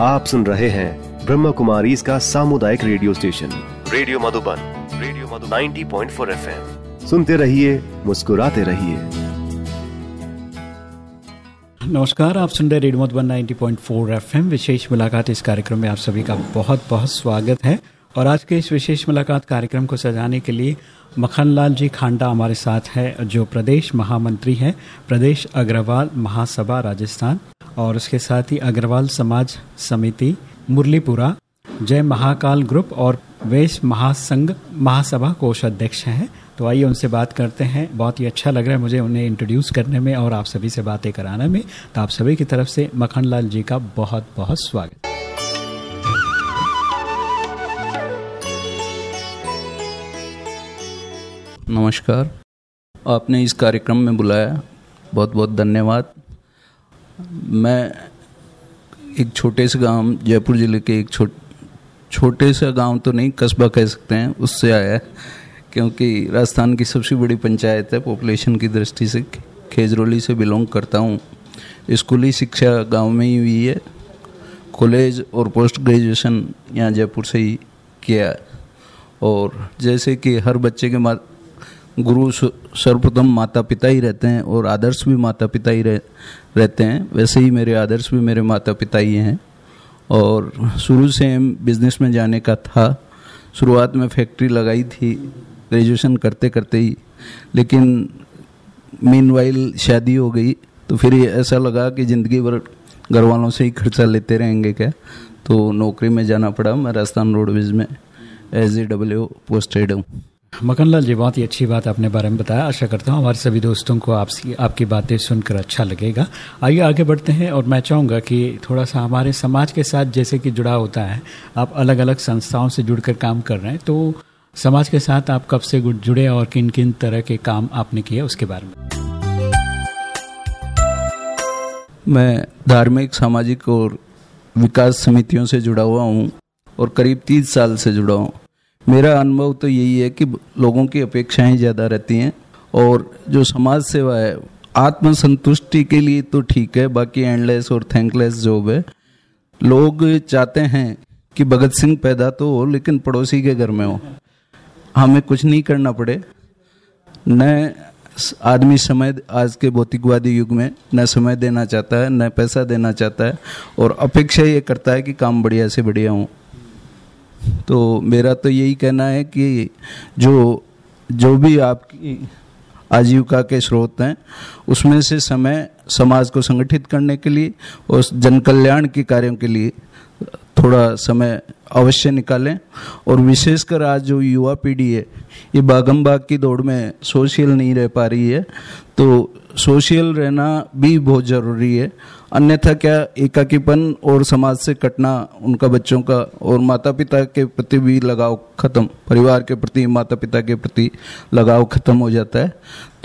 आप सुन रहे हैं ब्रह्म कुमारी इसका सामुदायिक radio station. Radio Madhuban radio Madhuban. 90.4 FM. सुनते रहिए, मुस्कुराते रहिए। नमस्कार, आप सुन रहे रेडियो मधुबन 90.4 एफएम। विशेष मुलाकात इस कार्यक्रम में आप सभी का बहुत बहुत स्वागत है। और आज के इस विशेष मुलाकात कार्यक्रम को सजाने के लिए मखनलाल जी खांडा हमारे साथ है, जो प्रदेश महामंत्री हैं, प्रदेश अग्रवाल महासभा राजस्थान, और उसके साथ ही अग्रवाल समाज समिति मुरलीपुरा, जय महाकाल ग्रुप और वेश महासंघ महासभा कोष अध्यक्ष हैं। तो आइए उनसे बात करते हैं। बहुत ही अच्छा लग रहा है मुझे उन्हें इंट्रोड्यूस करने में और आप सभी से बातें कराने में। तो आप सभी की तरफ़ से मखनलाल जी का बहुत बहुत स्वागत। नमस्कार। आपने इस कार्यक्रम में बुलाया। बहुत बहुत धन्यवाद। मैं एक छोटे से गाँव, जयपुर ज़िले के एक छोट, छोटे से गाँव तो नहीं, कस्बा कह सकते हैं, उससे आया क्योंकि राजस्थान की सबसे बड़ी पंचायत है पॉपुलेशन की दृष्टि से खेजरोली से बिलोंग करता हूँ। स्कूली शिक्षा गाँव में ही हुई है। कॉलेज और पोस्ट ग्रेजुएशन यहाँ जयपुर से ही किया और जैसे कि हर बच्चे के गुरु सर्वप्रथम माता पिता ही रहते हैं और आदर्श भी माता पिता ही रह, रहते हैं। वैसे ही मेरे आदर्श भी मेरे माता पिता ही हैं। और शुरू से बिज़नेस में जाने का था। शुरुआत में फैक्ट्री लगाई थी ग्रेजुएशन करते करते ही। लेकिन मीन शादी हो गई तो फिर ऐसा लगा कि ज़िंदगी भर घर वालों से ही खर्चा लेते रहेंगे क्या? तो नौकरी में जाना पड़ा। मैं राजस्थान रोडवेज़ में एज ए डब्ल्यू पोस्टेड हूँ। मकनलाल जी, बहुत ही अच्छी बात आपने बारे में बताया। आशा करता हूँ हमारे सभी दोस्तों को आपसी, आपकी बातें सुनकर अच्छा लगेगा। आइए आगे बढ़ते हैं और मैं चाहूँगा कि थोड़ा सा हमारे समाज के साथ जैसे कि जुड़ा होता है, आप अलग अलग संस्थाओं से जुड़कर काम कर रहे हैं तो समाज के साथ आप कब से जुड़े और किन किन तरह के काम आपने किए उसके बारे में। मैं धार्मिक, सामाजिक और विकास समितियों से जुड़ा हुआ हूँ और करीब तीस साल से जुड़ा हूँ। मेरा अनुभव तो यही है कि लोगों की अपेक्षाएँ ज़्यादा रहती हैं और जो समाज सेवा है, आत्मसंतुष्टि के लिए तो ठीक है, बाकी एंडलेस और थैंकलेस जॉब है। लोग चाहते हैं कि भगत सिंह पैदा तो हो, लेकिन पड़ोसी के घर में हो। हमें कुछ नहीं करना पड़े। न आदमी समय आज के भौतिकवादी युग में न समय देना चाहता है, न पैसा देना चाहता है और अपेक्षा ये करता है कि काम बढ़िया से बढ़िया हो। तो मेरा तो यही कहना है कि जो जो भी आपकी आजीविका के स्रोत हैं, उसमें से समय समाज को संगठित करने के लिए और जन कल्याण के कार्यों के लिए थोड़ा समय अवश्य निकालें। और विशेषकर आज जो युवा पीढ़ी है, ये बागम बाग की दौड़ में सोशल नहीं रह पा रही है तो सोशल रहना भी बहुत ज़रूरी है। अन्यथा क्या एकाकीपन और समाज से कटना उनका बच्चों का और माता पिता के प्रति भी लगाव खत्म? परिवार के प्रति माता पिता के प्रति लगाव खत्म हो जाता है।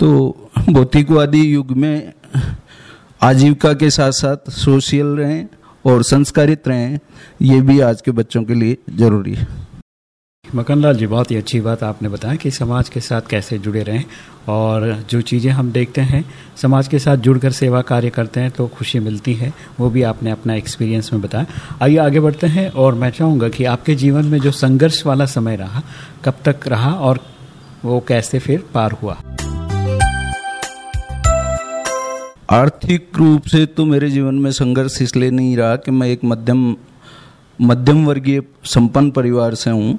तो भौतिकवादी युग में आजीविका के साथ साथ सोशल रहें और संस्कारित रहें, ये भी आज के बच्चों के लिए ज़रूरी है। मकनलाल जी, बहुत ही अच्छी बात आपने बताया कि समाज के साथ कैसे जुड़े रहें और जो चीज़ें हम देखते हैं, समाज के साथ जुड़कर सेवा कार्य करते हैं तो खुशी मिलती है, वो भी आपने अपना एक्सपीरियंस में बताया। आइए आगे बढ़ते हैं और मैं चाहूँगा कि आपके जीवन में जो संघर्ष वाला समय रहा, कब तक रहा और वो कैसे फिर पार हुआ? आर्थिक रूप से तो मेरे जीवन में संघर्ष इसलिए नहीं रहा कि मैं एक मध्यम मध्यम वर्गीय संपन्न परिवार से हूँ।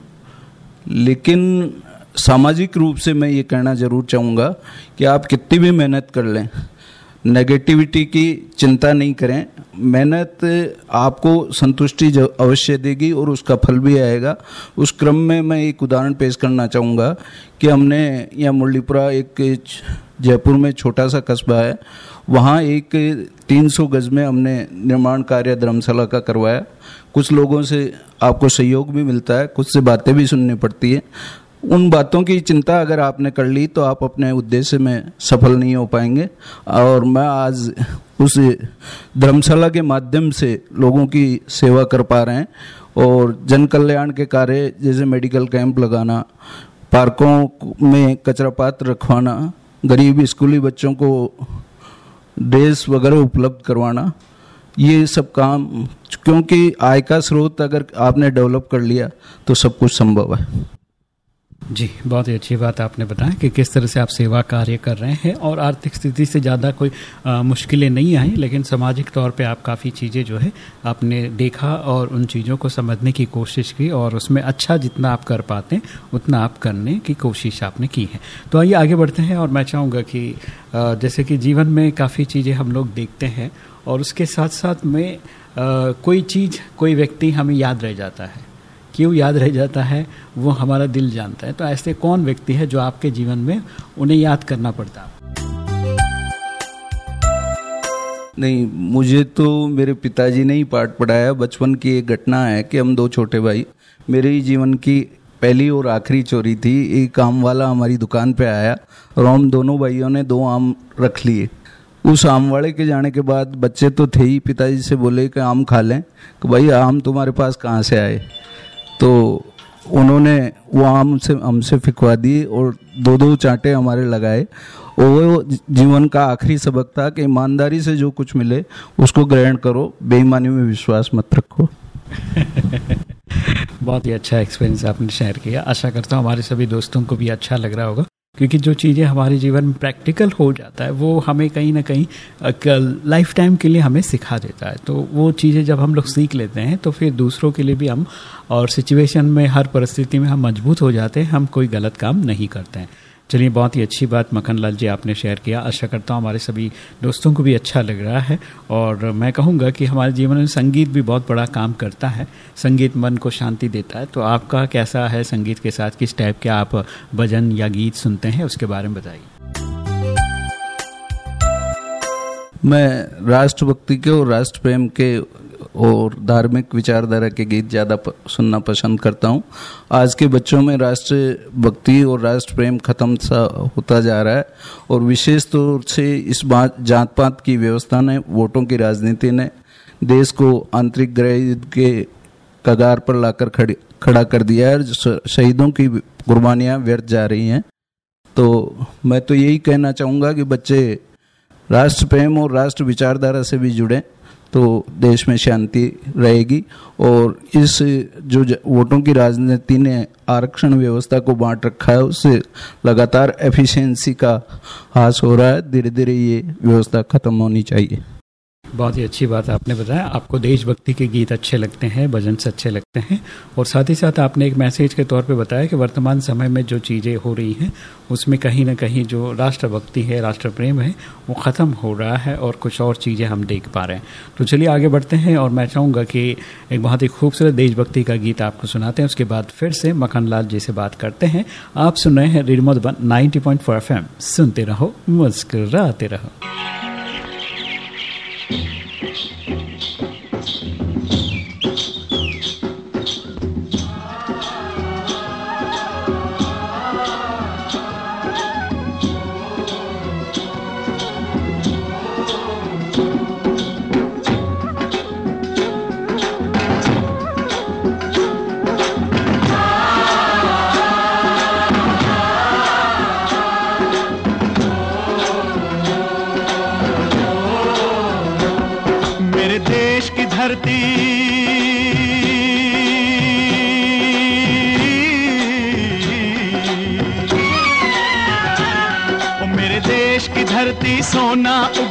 लेकिन सामाजिक रूप से मैं ये कहना ज़रूर चाहूँगा कि आप कितनी भी मेहनत कर लें नेगेटिविटी की चिंता नहीं करें। मेहनत आपको संतुष्टि अवश्य देगी और उसका फल भी आएगा। उस क्रम में मैं एक उदाहरण पेश करना चाहूँगा कि हमने यहाँ मुरलीपुरा एक जयपुर में छोटा सा कस्बा है। वहाँ एक 300 गज में हमने निर्माण कार्य धर्मशाला का करवाया। कुछ लोगों से आपको सहयोग भी मिलता है, कुछ से बातें भी सुननी पड़ती है। उन बातों की चिंता अगर आपने कर ली तो आप अपने उद्देश्य में सफल नहीं हो पाएँगे। और मैं आज उस धर्मशाला के माध्यम से लोगों की सेवा कर पा रहे हैं और जन कल्याण के कार्य, जैसे मेडिकल कैंप लगाना, पार्कों में कचरा पात्र रखवाना, गरीब स्कूली बच्चों को ड्रेस वगैरह उपलब्ध करवाना ये सब काम, क्योंकि आय का स्रोत अगर आपने डेवलप कर लिया तो सब कुछ संभव है। जी, बहुत ही अच्छी बात आपने बताया कि किस तरह से आप सेवा कार्य कर रहे हैं और आर्थिक स्थिति से ज़्यादा कोई मुश्किलें नहीं आई, लेकिन सामाजिक तौर पे आप काफ़ी चीज़ें जो है आपने देखा और उन चीज़ों को समझने की कोशिश की और उसमें अच्छा जितना आप कर पाते हैं, उतना आप करने की कोशिश आपने की है। तो आइए आगे बढ़ते हैं और मैं चाहूँगा कि जैसे कि जीवन में काफ़ी चीज़ें हम लोग देखते हैं और उसके साथ साथ में कोई चीज़, कोई व्यक्ति हमें याद रह जाता है। क्यों याद रह जाता है, वो हमारा दिल जानता है। तो ऐसे कौन व्यक्ति है जो आपके जीवन में उन्हें याद करना पड़ता? है नहीं, मुझे तो मेरे पिताजी ने ही पाठ पढ़ाया। बचपन की एक घटना है कि हम दो छोटे भाई, मेरे ही जीवन की पहली और आखिरी चोरी थी। एक आम वाला हमारी दुकान पे आया और हम दोनों भाइयों ने दो आम रख लिए। उस आम वाले के जाने के बाद बच्चे तो थे ही। पिताजी से बोले कि आम खा लें, कि भाई, आम तुम्हारे पास कहाँ से आए? तो उन्होंने, वो आम से हमसे फिकवा दी और दो दो चांटे हमारे लगाए। और वो जीवन का आखिरी सबक था कि ईमानदारी से जो कुछ मिले, उसको ग्रहण करो, बेईमानी में विश्वास मत रखो। बहुत ही अच्छा एक्सपीरियंस आपने शेयर किया। आशा करता हूँ हमारे सभी दोस्तों को भी अच्छा लग रहा होगा। क्योंकि जो चीज़ें हमारे जीवन में प्रैक्टिकल हो जाता है, वो हमें कहीं ना कहीं लाइफ टाइम के लिए हमें सिखा देता है। तो वो चीज़ें जब हम लोग सीख लेते हैं तो फिर दूसरों के लिए भी हम, और सिचुएशन में, हर परिस्थिति में हम मज़बूत हो जाते हैं, हम कोई गलत काम नहीं करते हैं। चलिए, बहुत ही अच्छी बात मखन लाल जी आपने शेयर किया। आशा करता हूँ हमारे सभी दोस्तों को भी अच्छा लग रहा है और मैं कहूँगा कि हमारे जीवन में संगीत भी बहुत बड़ा काम करता है। संगीत मन को शांति देता है। तो आपका कैसा है संगीत के साथ? किस टाइप के आप भजन या गीत सुनते हैं? उसके बारे में बताइए। मैं राष्ट्रभक्ति के और राष्ट्र प्रेम के और धार्मिक विचारधारा के गीत ज़्यादा सुनना पसंद करता हूँ। आज के बच्चों में राष्ट्र भक्ति और राष्ट्र प्रेम खत्म सा होता जा रहा है और विशेष तौर से इस बात जात पात की व्यवस्था ने, वोटों की राजनीति ने देश को आंतरिक युद्ध के कगार पर लाकर खड़ी, खड़ा कर दिया है शहीदों की कुर्बानियाँ व्यर्थ जा रही हैं। तो मैं तो यही कहना चाहूँगा कि बच्चे राष्ट्र प्रेम और राष्ट्र विचारधारा से भी जुड़े। तो देश में शांति रहेगी और इस जो वोटों की राजनीति ने आरक्षण व्यवस्था को बांट रखा है, उससे लगातार एफिशिएंसी का हास हो रहा है। धीरे धीरे ये व्यवस्था खत्म होनी चाहिए। बहुत ही अच्छी बात आपने बताया। आपको देशभक्ति के गीत अच्छे लगते हैं, भजन से अच्छे लगते हैं। और साथ ही साथ आपने एक मैसेज के तौर पे बताया कि वर्तमान समय में जो चीज़ें हो रही हैं, उसमें कहीं ना कहीं जो राष्ट्रभक्ति है राष्ट्र प्रेम है, वो ख़त्म हो रहा है और कुछ और चीज़ें हम देख पा रहे हैं। तो चलिए आगे बढ़ते हैं और मैं चाहूँगा कि एक बहुत ही खूबसूरत देशभक्ति का गीत आपको सुनाते हैं। उसके बाद फिर से मखन लाल जी से बात करते हैं। आप सुन रहे हैं रेडमोट वन नाइनटी पॉइंट सुनते रहो, मुस्कुराते रहो। सोना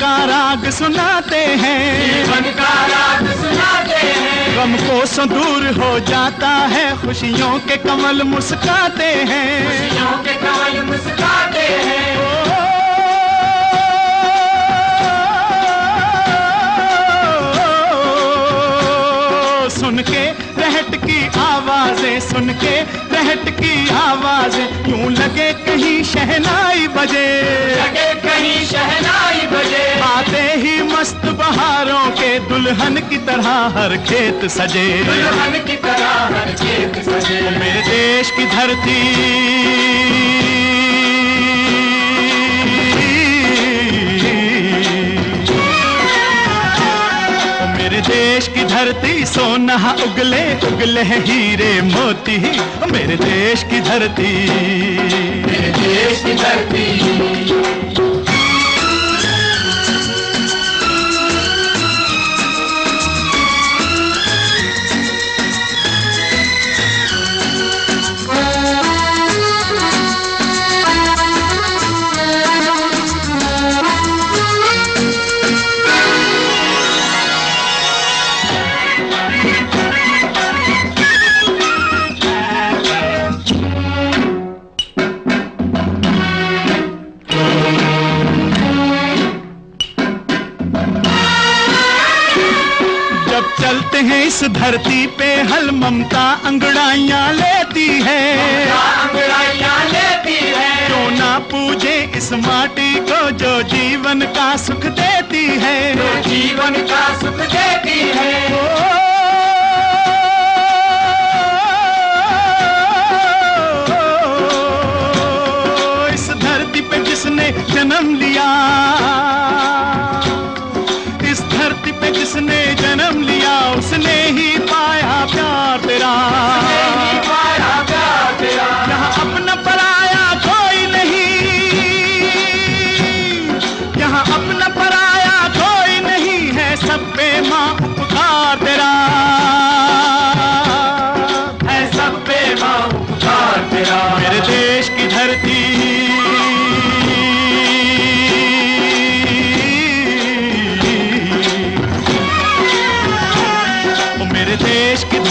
घुंघरू जीवन का राग सुनाते हैं। गम का कोसों दूर हो जाता है खुशियों के कमल मुस्काते हैं। खुशियों के कमल मुस्काते हैं। सुन के रहट की आवाज़ें सुन के रहट की आवाज़ यूँ लगे कहीं शहनाई बजे। लगे कहीं शहनाई बजे। आते ही मस्त बहारों के दुल्हन की तरह हर खेत सजे। दुल्हन की तरह हर खेत सजे। मेरे देश की धरती धरती सोना उगले उगले हीरे मोती मेरे देश की धरती। माटी को जो जीवन का सुख देती है। जो जीवन का सुख देती है।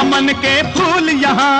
अमन के फूल यहाँ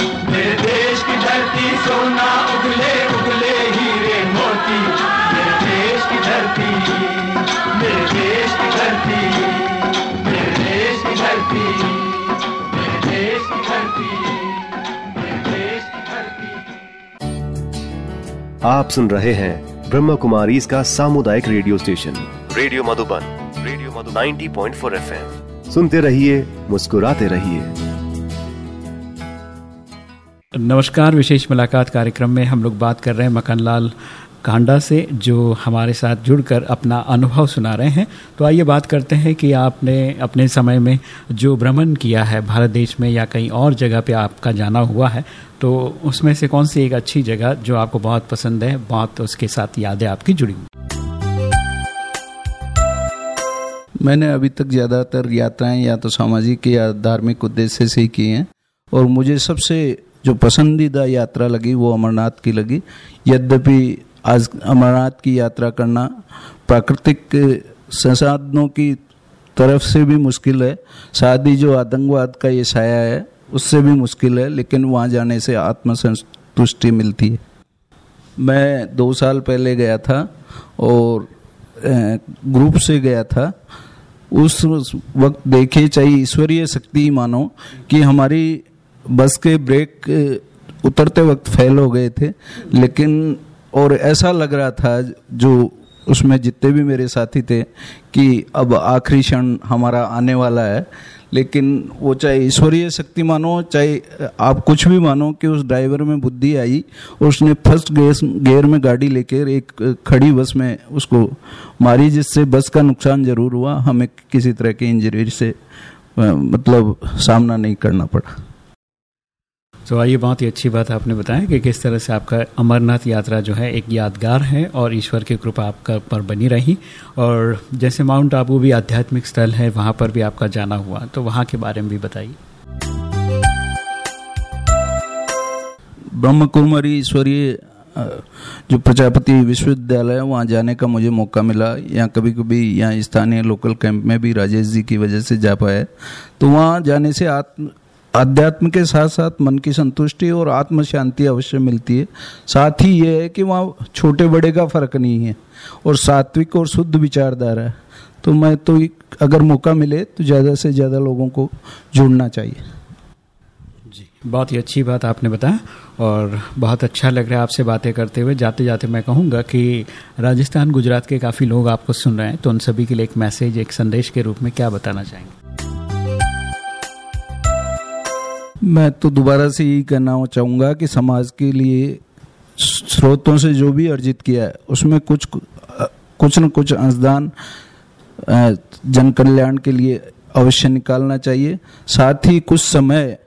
धरती मेरे देश की धरती मेरे देश की धरती मेरे देश की धरती आप सुन रहे हैं ब्रह्म कुमारी इसका सामुदायिक radio station. Radio Madhuban radio Madhu 90.4 point four F M सुनते रहिए मुस्कुराते रहिए। नमस्कार विशेष मुलाकात कार्यक्रम में हम लोग बात कर रहे हैं मखनलाल कांडा से जो हमारे साथ जुड़कर अपना अनुभव सुना रहे हैं तो आइए बात करते हैं कि आपने अपने समय में जो भ्रमण किया है भारत देश में या कहीं और जगह पे आपका जाना हुआ है तो उसमें से कौन सी एक अच्छी जगह जो आपको बहुत पसंद है, बहुत उसके साथ यादें आपकी जुड़ी हुई मैंने अभी तक ज़्यादातर यात्राएँ या तो सामाजिक या धार्मिक उद्देश्य से ही की हैं, और मुझे सबसे जो पसंदीदा यात्रा लगी वो अमरनाथ की लगी। यद्यपि आज अमरनाथ की यात्रा करना प्राकृतिक संसाधनों की तरफ़ से भी मुश्किल है। साथ ही जो आतंकवाद का ये साया है, उससे भी मुश्किल है, लेकिन वहाँ जाने से आत्मसंतुष्टि मिलती है। मैं दो साल पहले गया था और ग्रुप से गया था। उस वक्त देखे चाहे ईश्वरीय शक्ति मानो कि हमारी बस के ब्रेक उतरते वक्त फेल हो गए थे, लेकिन और ऐसा लग रहा था जो उसमें जितने भी मेरे साथी थे कि अब आखिरी क्षण हमारा आने वाला है, लेकिन वो चाहे ईश्वरीय शक्ति मानो, चाहे आप कुछ भी मानो कि उस ड्राइवर में बुद्धि आई और उसने फ़र्स्ट गेयर गेयर में गाड़ी लेकर एक खड़ी बस में उसको मारी, जिससे बस का नुकसान ज़रूर हुआ। हमें किसी तरह की इंजरी से मतलब सामना नहीं करना पड़ा। तो आइए बहुत ही अच्छी बात आपने बताया कि किस तरह से आपका अमरनाथ यात्रा जो है एक यादगार है और ईश्वर की कृपा आपका पर बनी रही। और जैसे माउंट आबू भी आध्यात्मिक स्थल है, वहाँ पर भी आपका जाना हुआ। तो वहाँ के बारे में भी बताइए। ब्रह्म कुमारी ईश्वरीय जो प्रजापति विश्वविद्यालय है, वहाँ जाने का मुझे मौका मिला। या कभी कभी यहाँ स्थानीय लोकल कैंप में भी राजेश जी की वजह से जा पाया। तो वहाँ जाने से आत्म अध्यात्म के साथ साथ मन की संतुष्टि और आत्म शांति अवश्य मिलती है। साथ ही ये है कि वहाँ छोटे बड़े का फ़र्क नहीं है और सात्विक और शुद्ध विचारधारा है। तो मैं तो अगर मौका मिले तो ज़्यादा से ज़्यादा लोगों को जुड़ना चाहिए। जी, बहुत ही अच्छी बात आपने बताया और बहुत अच्छा लग रहा है आपसे बातें करते हुए। जाते जाते मैं कहूँगा कि राजस्थान, गुजरात के काफ़ी लोग आपको सुन रहे हैं तो उन सभी के लिए एक मैसेज, एक संदेश के रूप में क्या बताना चाहेंगे? मैं तो दोबारा से यही कहना चाहूँगा कि समाज के लिए स्रोतों से जो भी अर्जित किया है, उसमें कुछ कुछ न कुछ अंशदान जन कल्याण के लिए अवश्य निकालना चाहिए। साथ ही कुछ समय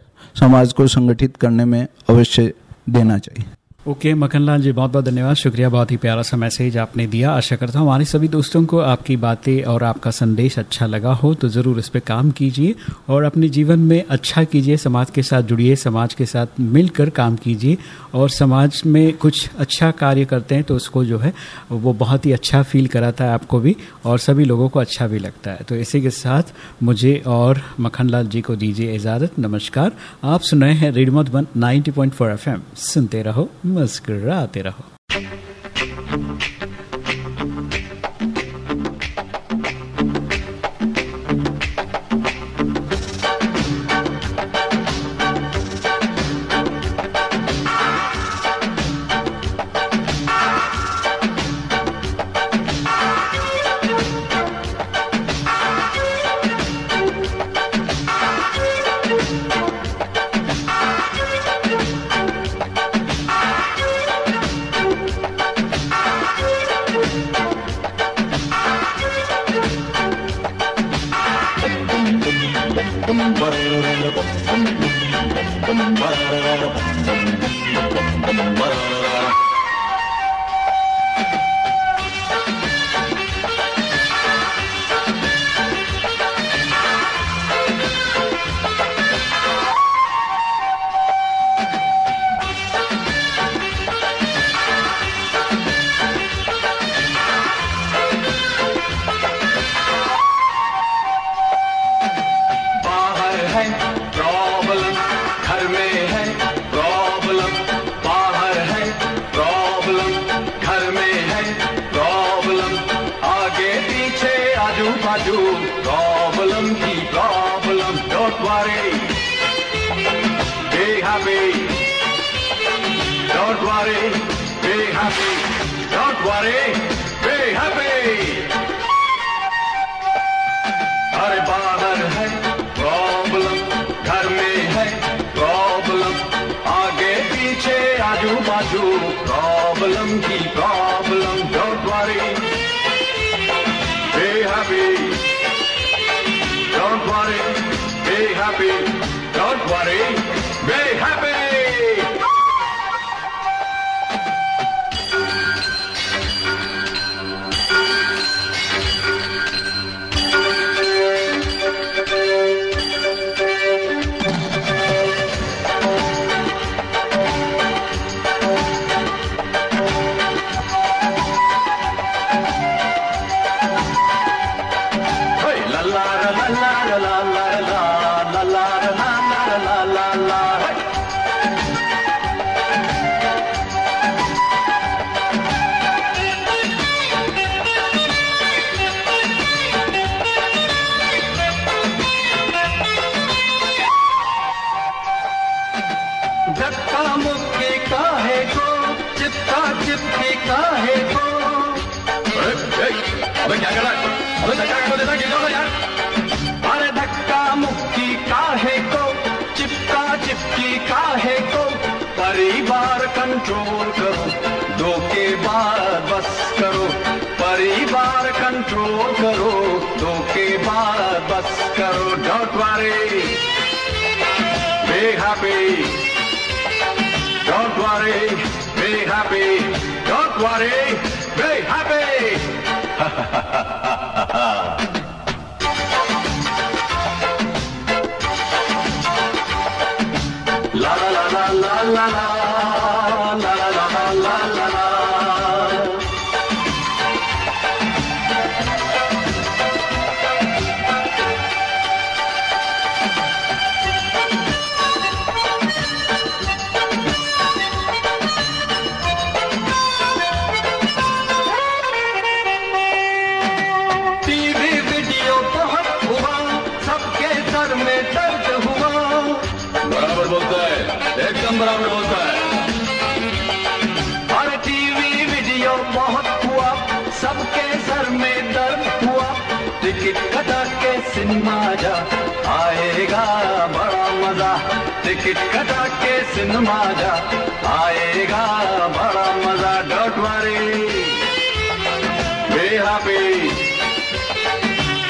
समाज को संगठित करने में अवश्य देना चाहिए। ओके okay, मखनलाल जी बहुत बहुत धन्यवाद। शुक्रिया बहुत ही प्यारा सा मैसेज आपने दिया। आशा करता हूँ हमारे सभी दोस्तों को आपकी बातें और आपका संदेश अच्छा लगा हो तो ज़रूर इस पर काम कीजिए और अपने जीवन में अच्छा कीजिए समाज के साथ जुड़िए समाज के साथ मिलकर काम कीजिए और समाज में कुछ अच्छा कार्य करते हैं तो उसको जो है वो बहुत ही अच्छा फील कराता है आपको भी और सभी लोगों को अच्छा भी लगता है। तो इसी के साथ मुझे और मखनलाल जी को दीजिए इजाज़त। नमस्कार। आप सुन रहे हैं रेडमोट वन नाइनटी पॉइंट सुनते रहो मुस्कुराते रहो। कंट्रोल करो, दो के बाद बस करो, परिवार कंट्रोल करो, दो के बाद बस करो डॉट वारे बे हैप्पी डॉट वारे बे हैप्पी डॉट वारे बे हैप्पी सिनेमा जा आएगा बड़ा मज़ा dot worry. Be happy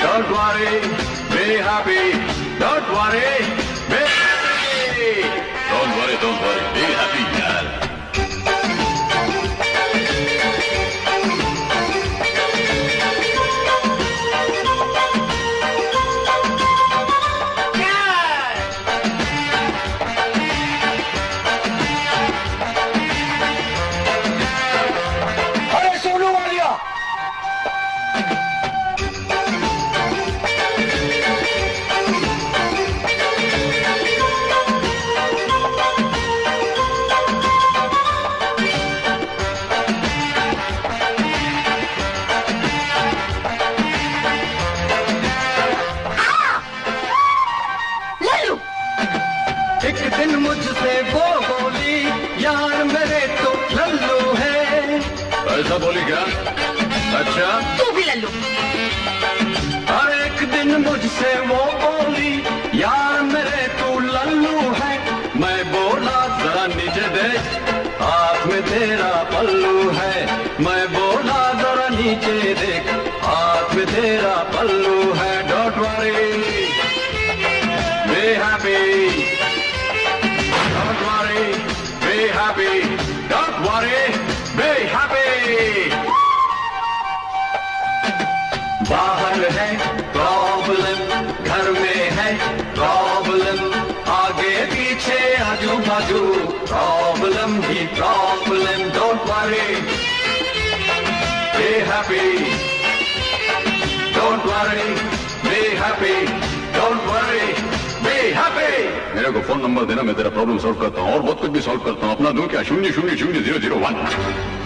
dot वारी। देख आप में तेरा पल्लू है dot worry be happy don't worry be happy happy. Don't worry, be happy. Don't worry, be happy. मेरे को फ़ोन नंबर देना मैं तेरा प्रॉब्लम सॉल्व करता हूँ और बहुत कुछ भी सॉल्व करता हूँ अपना दो क्या शून्य शून्य शून्य ज़ीरो ज़ीरो वन